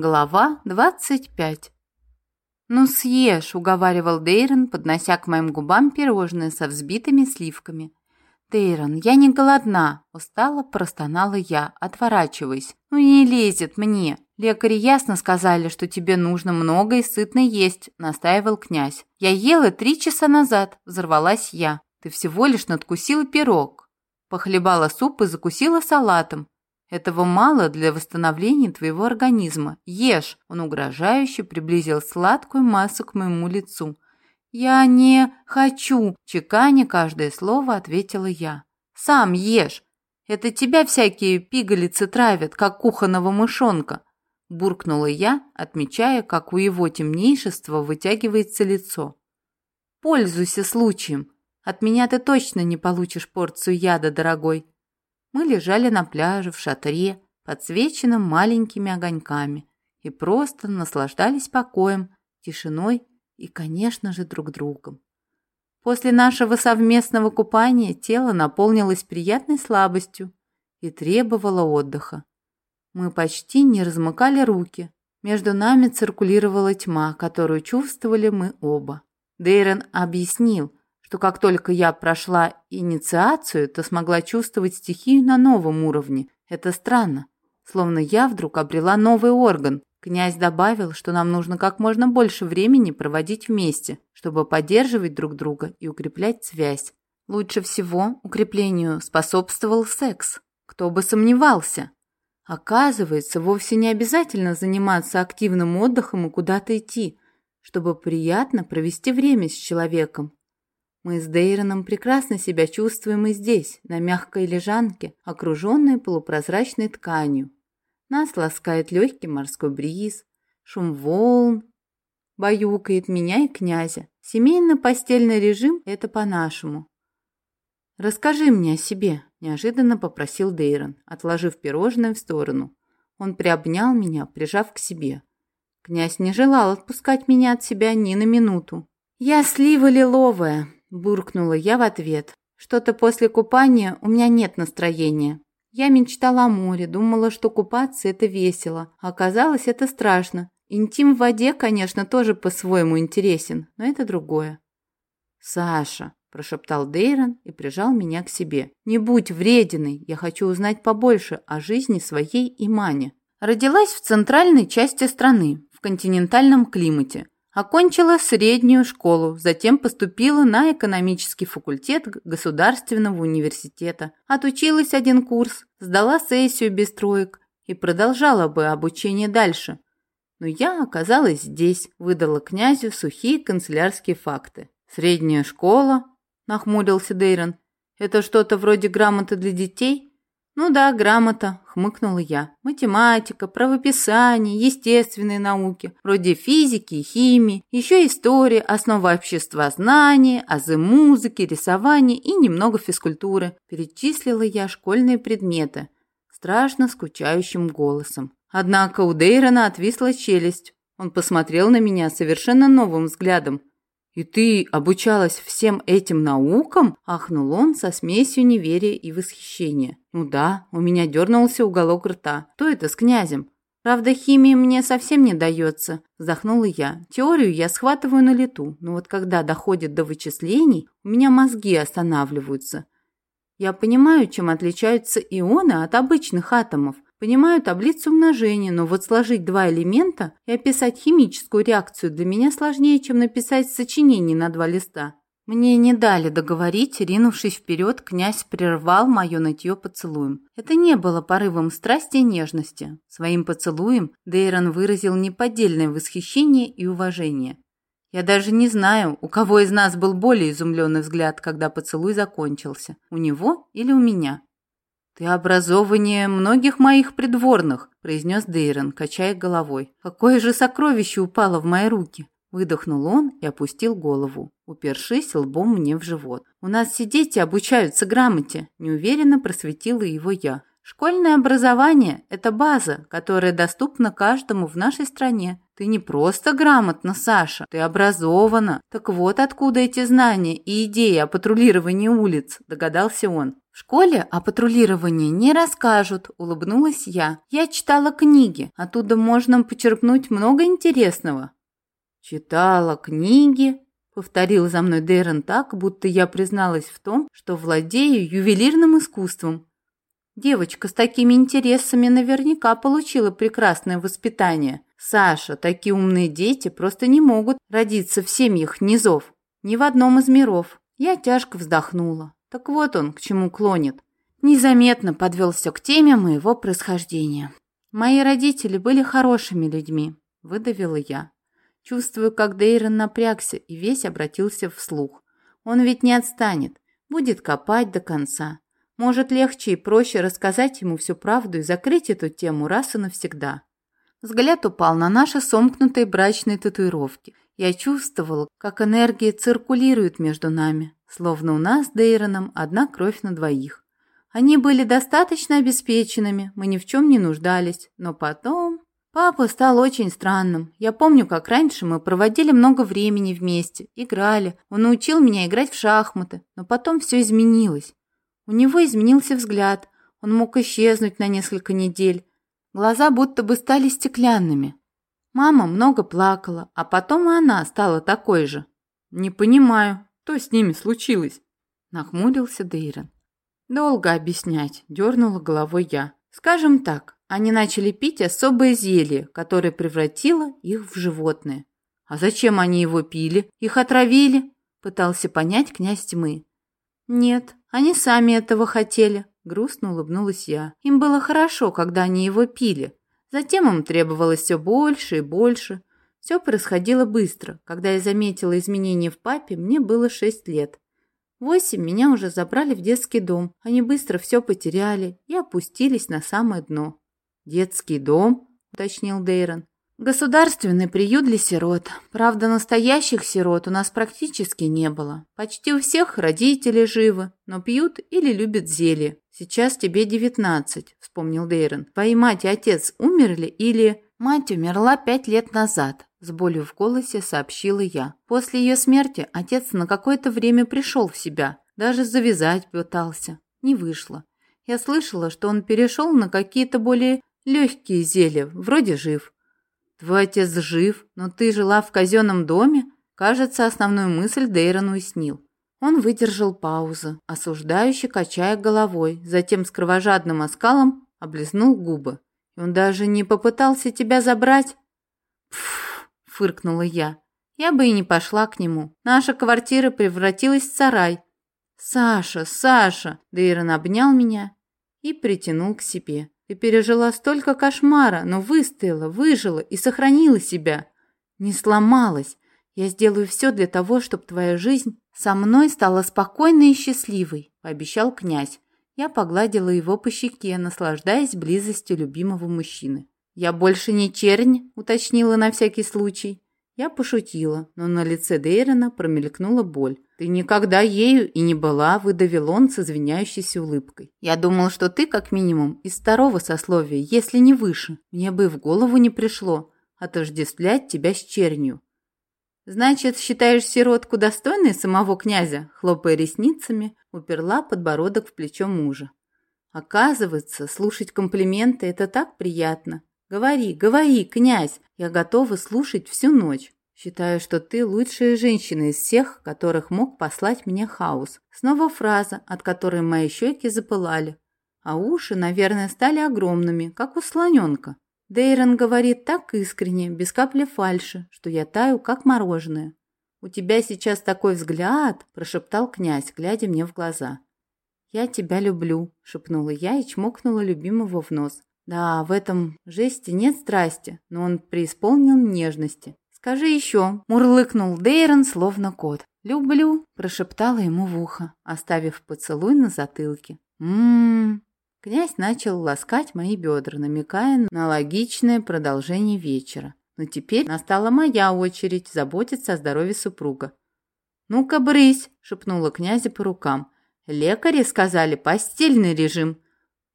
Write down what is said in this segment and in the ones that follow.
Глава двадцать пять. «Ну съешь», — уговаривал Дейрон, поднося к моим губам пирожное со взбитыми сливками. «Дейрон, я не голодна», — устало простонала я, отворачиваясь. «Ну не лезет мне. Лекари ясно сказали, что тебе нужно много и сытно есть», — настаивал князь. «Я ела три часа назад», — взорвалась я. «Ты всего лишь надкусила пирог». Похлебала суп и закусила салатом. Этого мало для восстановления твоего организма. Ешь!» Он угрожающе приблизил сладкую массу к моему лицу. «Я не хочу!» – чеканя каждое слово ответила я. «Сам ешь! Это тебя всякие пигалицы травят, как кухонного мышонка!» Буркнула я, отмечая, как у его темнейшества вытягивается лицо. «Пользуйся случаем. От меня ты точно не получишь порцию яда, дорогой!» Мы лежали на пляже в шатре, подсвеченном маленькими огоньками, и просто наслаждались покоем, тишиной и, конечно же, друг другом. После нашего совместного купания тело наполнилось приятной слабостью и требовало отдыха. Мы почти не размыкали руки. Между нами циркулировала тьма, которую чувствовали мы оба. Дейрон объяснил, что как только я прошла инициацию, то смогла чувствовать стихию на новом уровне. Это странно. Словно я вдруг обрела новый орган. Князь добавил, что нам нужно как можно больше времени проводить вместе, чтобы поддерживать друг друга и укреплять связь. Лучше всего укреплению способствовал секс. Кто бы сомневался. Оказывается, вовсе не обязательно заниматься активным отдыхом и куда-то идти, чтобы приятно провести время с человеком. Мы с Дейроном прекрасно себя чувствуем и здесь, на мягкой лежанке, окруженной полупрозрачной тканью. Нас ласкает легкий морской бриз, шум волн, баюкает меня и князя. Семейно-постельный режим – это по-нашему. «Расскажи мне о себе», – неожиданно попросил Дейрон, отложив пирожное в сторону. Он приобнял меня, прижав к себе. Князь не желал отпускать меня от себя ни на минуту. «Я слива лиловая», буркнула я в ответ. Что-то после купания у меня нет настроения. Я мечтала о море, думала, что купаться это весело. А оказалось, это страшно. Интим в воде, конечно, тоже по-своему интересен, но это другое. Саша, прошептал Дейрон и прижал меня к себе. Не будь врединой, я хочу узнать побольше о жизни своей и Мане. Родилась в центральной части страны, в континентальном климате. Окончила среднюю школу, затем поступила на экономический факультет Государственного университета. Отучилась один курс, сдала сессию без троек и продолжала бы обучение дальше. Но я оказалась здесь, выдала князю сухие канцелярские факты. Средняя школа, нахмурился Дейрон. Это что-то вроде грамоты для детей? «Ну да, грамота», — хмыкнула я. «Математика, правописание, естественные науки, вроде физики и химии, еще история, основа обществознания, азы музыки, рисования и немного физкультуры». Перечислила я школьные предметы, страшно скучающим голосом. Однако у Дейрона отвисла челюсть. Он посмотрел на меня совершенно новым взглядом, «И ты обучалась всем этим наукам?» – ахнул он со смесью неверия и восхищения. «Ну да, у меня дернулся уголок рта. Кто это с князем?» «Правда, химия мне совсем не дается», – вздохнула я. «Теорию я схватываю на лету, но вот когда доходит до вычислений, у меня мозги останавливаются. Я понимаю, чем отличаются ионы от обычных атомов, Понимаю таблицу умножения, но вот сложить два элемента и описать химическую реакцию для меня сложнее, чем написать сочинение на два листа. Мне не дали договорить, ринувшись вперед, князь прервал мое нытье поцелуем. Это не было порывом страсти и нежности. Своим поцелуем Дейрон выразил неподдельное восхищение и уважение. Я даже не знаю, у кого из нас был более изумленный взгляд, когда поцелуй закончился. У него или у меня? «Ты образованнее многих моих придворных», – произнес Дейрон, качая головой. «Какое же сокровище упало в мои руки!» Выдохнул он и опустил голову, упершись лбом мне в живот. «У нас все дети обучаются грамоте», – неуверенно просветила его я. «Школьное образование – это база, которая доступна каждому в нашей стране. Ты не просто грамотна, Саша, ты образована. Так вот откуда эти знания и идеи о патрулировании улиц, догадался он. В школе о патрулировании не расскажут, улыбнулась я. Я читала книги, оттуда можно почерпнуть много интересного. Читала книги, повторил за мной Дэрон так, будто я призналась в том, что владею ювелирным искусством. Девочка с такими интересами наверняка получила прекрасное воспитание. Саша, такие умные дети просто не могут родиться в семьях низов, ни в одном из миров. Я тяжко вздохнула. Так вот он, к чему клонит. Незаметно подвелся к теме моего происхождения. Мои родители были хорошими людьми, выдавила я. Чувствую, как Дейрон напрягся и весь обратился вслух. Он ведь не отстанет, будет копать до конца. Может, легче и проще рассказать ему всю правду и закрыть эту тему раз и навсегда. Взгляд упал на наши сомкнутые брачные татуировки. Я чувствовала, как энергия циркулирует между нами, словно у нас с Дейроном одна кровь на двоих. Они были достаточно обеспеченными, мы ни в чем не нуждались, но потом... Папа стал очень странным. Я помню, как раньше мы проводили много времени вместе, играли. Он научил меня играть в шахматы, но потом все изменилось. У него изменился взгляд. Он мог исчезнуть на несколько недель, Глаза будто бы стали стеклянными. Мама много плакала, а потом и она стала такой же. «Не понимаю, что с ними случилось?» Нахмурился Дейрон. «Долго объяснять», – дернула головой я. «Скажем так, они начали пить особое зелье, которое превратило их в животное. А зачем они его пили? Их отравили?» – пытался понять князь тьмы. «Нет, они сами этого хотели. Грустно улыбнулась я. Им было хорошо, когда они его пили. Затем им требовалось все больше и больше. Все происходило быстро. Когда я заметила изменения в папе, мне было шесть лет. Восемь меня уже забрали в детский дом. Они быстро все потеряли и опустились на самое дно. «Детский дом?» – уточнил Дейрон. Государственный приют для сирот. Правда, настоящих сирот у нас практически не было. Почти у всех родители живы, но пьют или любят зелье. Сейчас тебе девятнадцать, вспомнил Дейрон. Твои мать и отец умерли или... Мать умерла пять лет назад, с болью в голосе сообщила я. После ее смерти отец на какое-то время пришел в себя. Даже завязать пытался. Не вышло. Я слышала, что он перешел на какие-то более легкие зелья, вроде жив. «Твой отец жив, но ты жила в казенном доме?» Кажется, основную мысль Дейрон уяснил. Он выдержал паузу, осуждающе качая головой, затем с кровожадным оскалом облизнул губы. Он даже не попытался тебя забрать? «Пф!» – фыркнула я. «Я бы и не пошла к нему. Наша квартира превратилась в сарай». «Саша, Саша!» – Дейрон обнял меня и притянул к себе. Ты пережила столько кошмара, но выстояла, выжила и сохранила себя. Не сломалась. Я сделаю все для того, чтобы твоя жизнь со мной стала спокойной и счастливой, пообещал князь. Я погладила его по щеке, наслаждаясь близостью любимого мужчины. «Я больше не чернь», — уточнила на всякий случай. Я пошутила, но на лице Дейрона промелькнула боль. «Ты никогда ею и не была», – выдавил он с извиняющейся улыбкой. «Я думал, что ты, как минимум, из второго сословия, если не выше. Мне бы в голову не пришло отождествлять тебя с чернью». «Значит, считаешь сиротку достойной самого князя?» Хлопая ресницами, уперла подбородок в плечо мужа. «Оказывается, слушать комплименты – это так приятно. Говори, говори, князь, я готова слушать всю ночь». Считаю, что ты лучшая женщина из всех, которых мог послать мне хаос. Снова фраза, от которой мои щеки запылали. А уши, наверное, стали огромными, как у слоненка. Дейрон говорит так искренне, без капли фальши, что я таю, как мороженое. «У тебя сейчас такой взгляд!» – прошептал князь, глядя мне в глаза. «Я тебя люблю», – шепнула я и чмокнула любимого в нос. Да, в этом жесте нет страсти, но он преисполнен нежности. «Скажи еще», – мурлыкнул Дейрон, словно кот. «Люблю», – прошептала ему в ухо, оставив поцелуй на затылке. «М-м-м». Князь начал ласкать мои бедра, намекая на логичное продолжение вечера. Но теперь настала моя очередь заботиться о здоровье супруга. «Ну-ка, брысь!» – шепнула князя по рукам. «Лекари сказали постельный режим».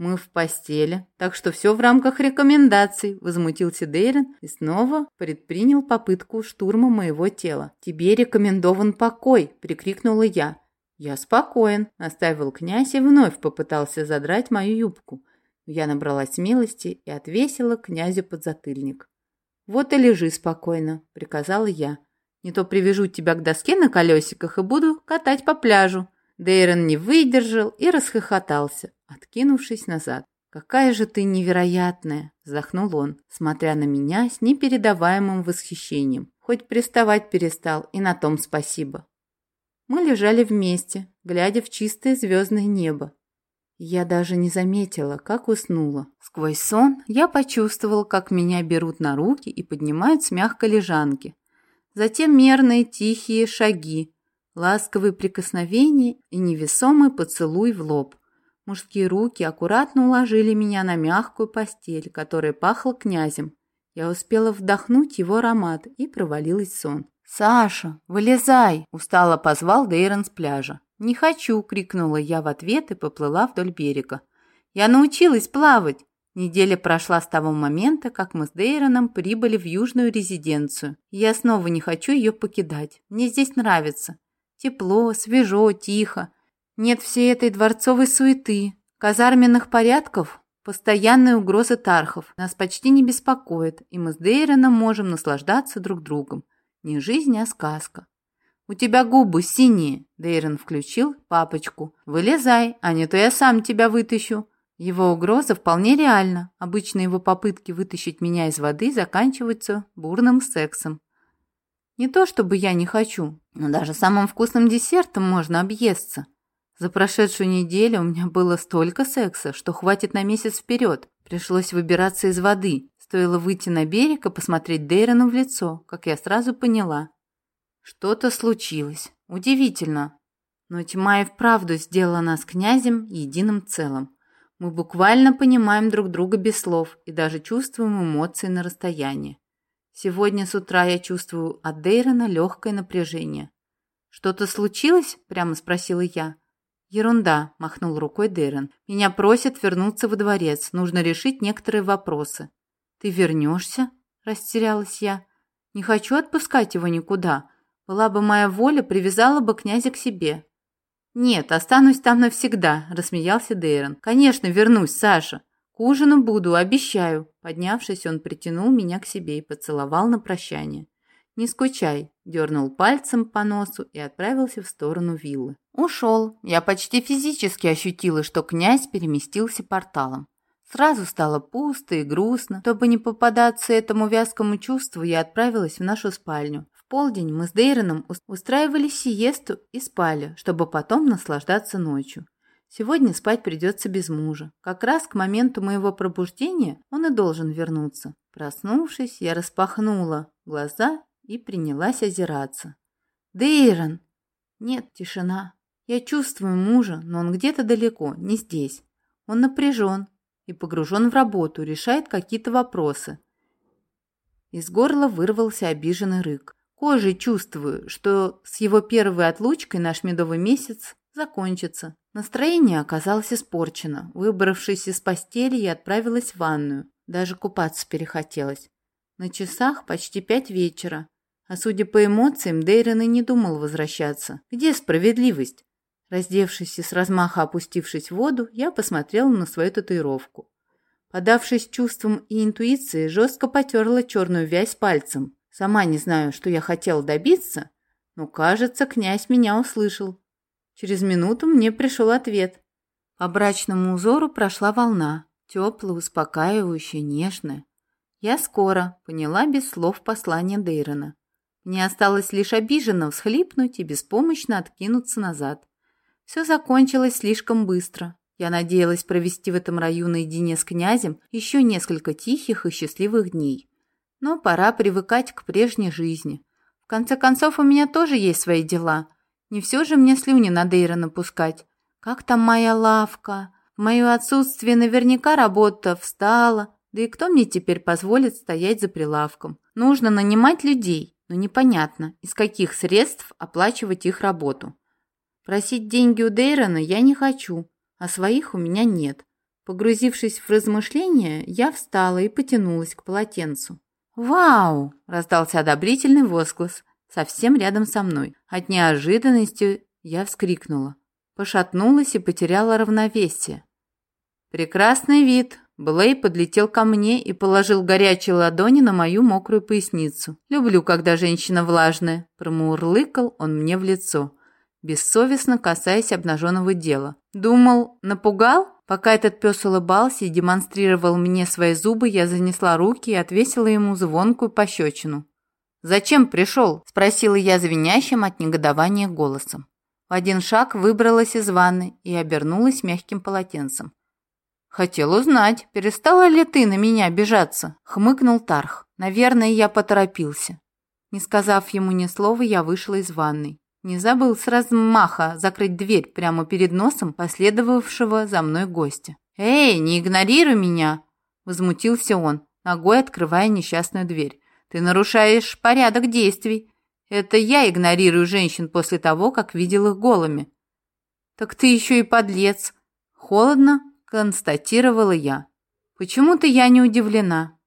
Мы в постели, так что все в рамках рекомендаций, возмутился Дейрен и снова предпринял попытку штурма моего тела. Тебе рекомендован покой, прикрикнула я. Я спокоен, наставил князь и вновь попытался задрать мою юбку. Я набралась смелости и отвесила князю подзатыльник. «Вот и лежи спокойно», — приказала я. «Не то привяжу тебя к доске на колесиках и буду катать по пляжу». Дейрон не выдержал и расхохотался, откинувшись назад. «Какая же ты невероятная!» – вздохнул он, смотря на меня с непередаваемым восхищением. Хоть приставать перестал, и на том спасибо. Мы лежали вместе, глядя в чистое звездное небо. Я даже не заметила, как уснула. Сквозь сон я почувствовала, как меня берут на руки и поднимают с мягкой лежанки. Затем мерные тихие шаги, ласковые прикосновения и невесомый поцелуй в лоб. Мужские руки аккуратно уложили меня на мягкую постель, которая пахла князем. Я успела вдохнуть его аромат и провалилась в сон. «Саша, вылезай!» – устало позвал Дейрон с пляжа. «Не хочу!» – крикнула я в ответ и поплыла вдоль берега. «Я научилась плавать!» Неделя прошла с того момента, как мы с Дейроном прибыли в южную резиденцию. я снова не хочу ее покидать. Мне здесь нравится. Тепло, свежо, тихо. Нет всей этой дворцовой суеты, казарменных порядков, постоянной угрозы тархов. Нас почти не беспокоит, и мы с Дейроном можем наслаждаться друг другом. Не жизнь, а сказка. «У тебя губы синие», — Дейрон включил папочку. «Вылезай, а не то я сам тебя вытащу». Его угроза вполне реальна. Обычно его попытки вытащить меня из воды заканчиваются бурным сексом. Не то чтобы я не хочу, но даже самым вкусным десертом можно объесться. За прошедшую неделю у меня было столько секса, что хватит на месяц вперед. Пришлось выбираться из воды. Стоило выйти на берег и посмотреть Дейрону в лицо, как я сразу поняла. Что-то случилось. Удивительно. Но тьма и вправду сделала нас князем единым целым. Мы буквально понимаем друг друга без слов и даже чувствуем эмоции на расстоянии. Сегодня с утра я чувствую от Дейрона легкое напряжение. «Что-то случилось?» – прямо спросила я. «Ерунда», – махнул рукой Дейрон. «Меня просят вернуться во дворец. Нужно решить некоторые вопросы». «Ты вернешься?» – растерялась я. «Не хочу отпускать его никуда. Была бы моя воля, привязала бы князя к себе». «Нет, останусь там навсегда», – рассмеялся Дейрон. «Конечно, вернусь, Саша ужину буду, обещаю». Поднявшись, он притянул меня к себе и поцеловал на прощание. «Не скучай», – дернул пальцем по носу и отправился в сторону виллы. Ушел. Я почти физически ощутила, что князь переместился порталом. Сразу стало пусто и грустно. Чтобы не попадаться этому вязкому чувству, я отправилась в нашу спальню. В полдень мы с Дейроном устраивали сиесту и спали, чтобы потом наслаждаться ночью. Сегодня спать придется без мужа. Как раз к моменту моего пробуждения он и должен вернуться. Проснувшись, я распахнула глаза и принялась озираться. «Дейрон!» Нет, тишина. Я чувствую мужа, но он где-то далеко, не здесь. Он напряжен и погружен в работу, решает какие-то вопросы. Из горла вырвался обиженный рык. Кожей чувствую, что с его первой отлучкой наш медовый месяц закончится. Настроение оказалось испорчено. Выбравшись из постели, я отправилась в ванную. Даже купаться перехотелось. На часах почти пять вечера. А судя по эмоциям, Дейрон и не думал возвращаться. Где справедливость? Раздевшись и с размаха опустившись в воду, я посмотрела на свою татуировку. Подавшись чувствам и интуиции, жестко потерла черную вязь пальцем. Сама не знаю, что я хотела добиться, но, кажется, князь меня услышал. Через минуту мне пришел ответ. По брачному узору прошла волна, теплая, успокаивающая, нежная. Я скоро поняла без слов послание Дейрона. Мне осталось лишь обиженно всхлипнуть и беспомощно откинуться назад. Все закончилось слишком быстро. Я надеялась провести в этом раю наедине с князем еще несколько тихих и счастливых дней. Но пора привыкать к прежней жизни. В конце концов, у меня тоже есть свои дела – не все же мне слюни на Дейра напускать. Как там моя лавка? В мое отсутствие наверняка работа встала. Да и кто мне теперь позволит стоять за прилавком? Нужно нанимать людей, но непонятно, из каких средств оплачивать их работу. Просить деньги у Дейрона я не хочу, а своих у меня нет. Погрузившись в размышления, я встала и потянулась к полотенцу. «Вау!» – раздался одобрительный возглас совсем рядом со мной. От неожиданности я вскрикнула, пошатнулась и потеряла равновесие. «Прекрасный вид!» Блей подлетел ко мне и положил горячие ладони на мою мокрую поясницу. «Люблю, когда женщина влажная», – промурлыкал он мне в лицо, бессовестно касаясь обнаженного дела. «Думал, напугал?» Пока этот пес улыбался и демонстрировал мне свои зубы, я занесла руки и отвесила ему звонкую пощечину. «Зачем пришел?» – спросила я звенящим от негодования голосом. В один шаг выбралась из ванны и обернулась мягким полотенцем. «Хотел узнать, перестала ли ты на меня обижаться?» – хмыкнул Тарх. «Наверное, я поторопился». Не сказав ему ни слова, я вышла из ванной. Не забыл с размаха закрыть дверь прямо перед носом последовавшего за мной гостя. «Эй, не игнорируй меня!» – возмутился он, ногой открывая несчастную дверь. «Ты нарушаешь порядок действий. Это я игнорирую женщин после того, как видел их голыми». «Так ты еще и подлец!» – холодно констатировала я. «Почему-то я не удивлена.